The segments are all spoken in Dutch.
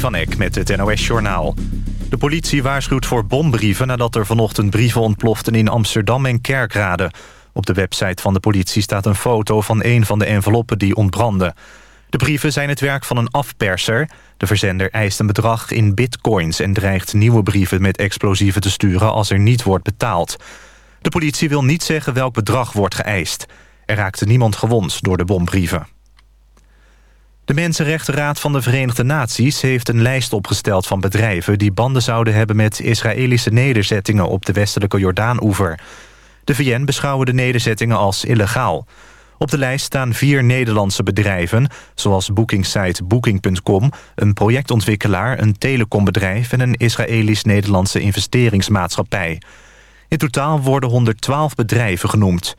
Van Eck met het NOS-journaal. De politie waarschuwt voor bombrieven nadat er vanochtend brieven ontploften in Amsterdam en Kerkrade. Op de website van de politie staat een foto van een van de enveloppen die ontbrandden. De brieven zijn het werk van een afperser. De verzender eist een bedrag in bitcoins en dreigt nieuwe brieven met explosieven te sturen als er niet wordt betaald. De politie wil niet zeggen welk bedrag wordt geëist. Er raakte niemand gewond door de bombrieven. De Mensenrechtenraad van de Verenigde Naties heeft een lijst opgesteld van bedrijven... die banden zouden hebben met Israëlische nederzettingen op de westelijke Jordaan-oever. De VN beschouwen de nederzettingen als illegaal. Op de lijst staan vier Nederlandse bedrijven... zoals bookingsite Booking.com, een projectontwikkelaar... een telecombedrijf en een Israëlisch-Nederlandse investeringsmaatschappij. In totaal worden 112 bedrijven genoemd...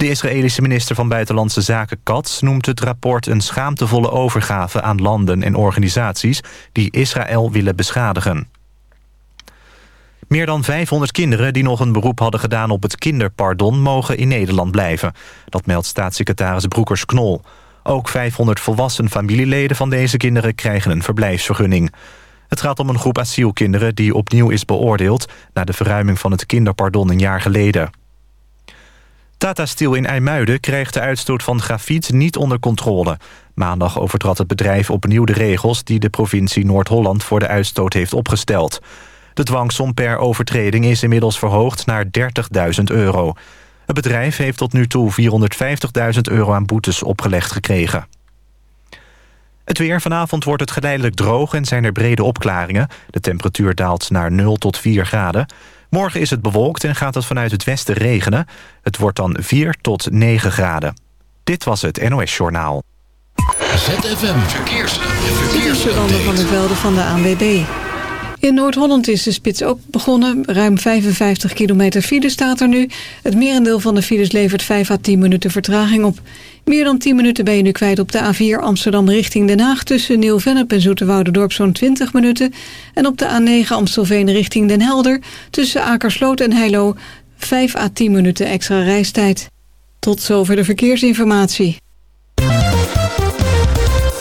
De Israëlische minister van Buitenlandse Zaken Katz noemt het rapport een schaamtevolle overgave aan landen en organisaties die Israël willen beschadigen. Meer dan 500 kinderen die nog een beroep hadden gedaan op het kinderpardon mogen in Nederland blijven. Dat meldt staatssecretaris Broekers-Knol. Ook 500 volwassen familieleden van deze kinderen krijgen een verblijfsvergunning. Het gaat om een groep asielkinderen die opnieuw is beoordeeld... na de verruiming van het kinderpardon een jaar geleden. Tata Steel in IJmuiden krijgt de uitstoot van grafiet niet onder controle. Maandag overtrad het bedrijf opnieuw de regels... die de provincie Noord-Holland voor de uitstoot heeft opgesteld. De dwangsom per overtreding is inmiddels verhoogd naar 30.000 euro. Het bedrijf heeft tot nu toe 450.000 euro aan boetes opgelegd gekregen. Het weer. Vanavond wordt het geleidelijk droog en zijn er brede opklaringen. De temperatuur daalt naar 0 tot 4 graden. Morgen is het bewolkt en gaat het vanuit het westen regenen. Het wordt dan 4 tot 9 graden. Dit was het NOS Journaal. ZFM Verkeers. Verkeers. Dit is van de Velde van de ANWB. In Noord-Holland is de spits ook begonnen. Ruim 55 kilometer file staat er nu. Het merendeel van de files levert 5 à 10 minuten vertraging op. Meer dan 10 minuten ben je nu kwijt op de A4 Amsterdam richting Den Haag... tussen Nieuw-Vennep en Zoeterwouderdorp zo'n 20 minuten. En op de A9 Amstelveen richting Den Helder... tussen Akersloot en Heilo 5 à 10 minuten extra reistijd. Tot zover de verkeersinformatie.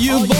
you, boys.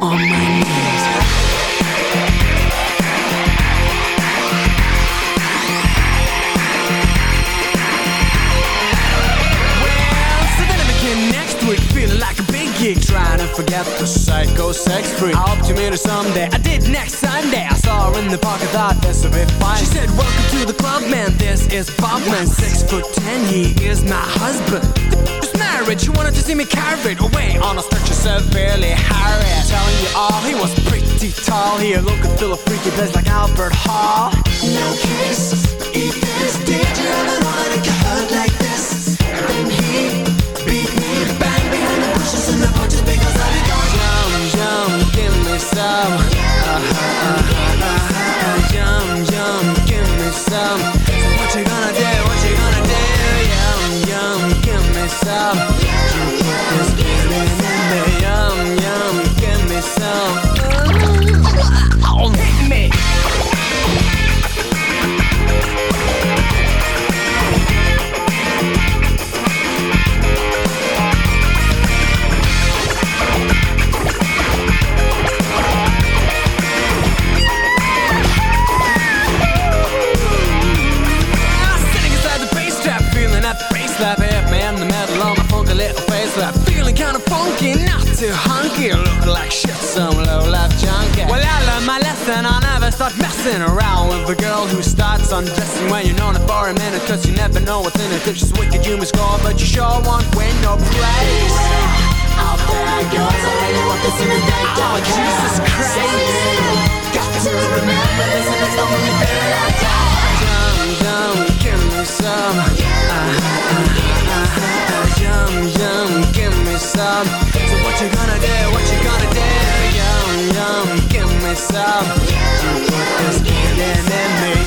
on my knees. trying to forget the psycho sex freak. I hope to meet her someday. I did next Sunday. I saw her in the park. I thought this would be fine. She said, "Welcome to the club, man. This is Bob, man. Six foot ten. He is my husband." married She wanted to see me carried away. On a stretcher severely harried Telling you all, he was pretty tall. He looked and feel a freaky place like Albert Hall. No kisses, but if this did You ever wanna get hurt like this? Then he beat me bang behind the bushes and the bushes Because I be gone. Yum, yum, give me some. like shit, some low-life junkie. Well, I learned my lesson, I never start messing around with a girl who starts undressing when you're known for a minute, cause you never know what's in it. If she's wicked, you must go, but you sure won't win no praise. You put this feeling in me.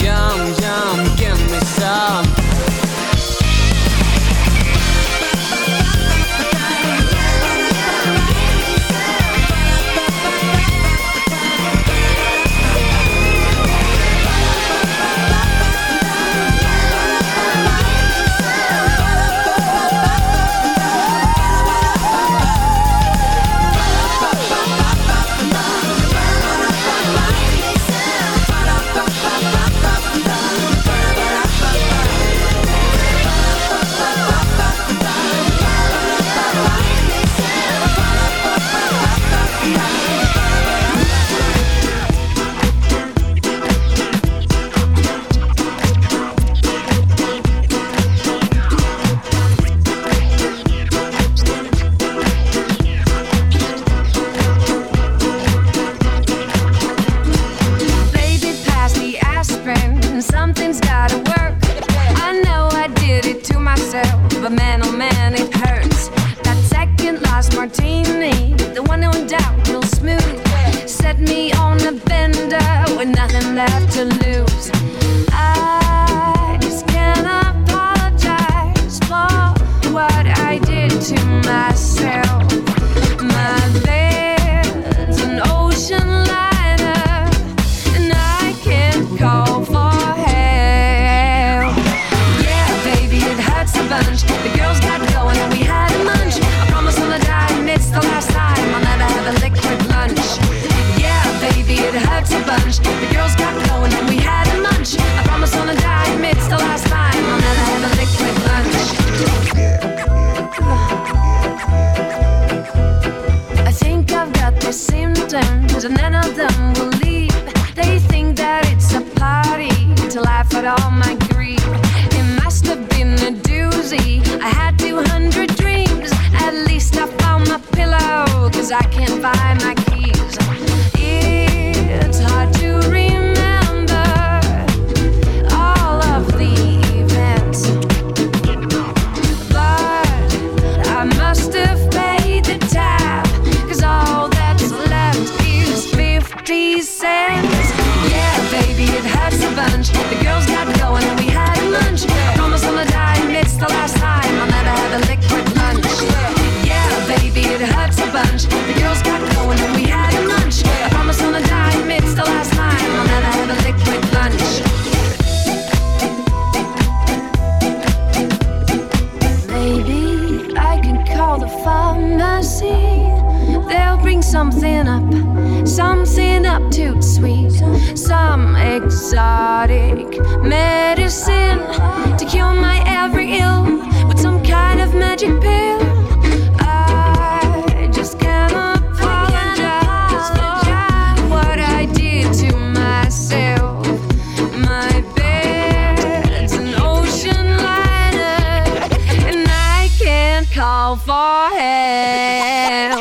down.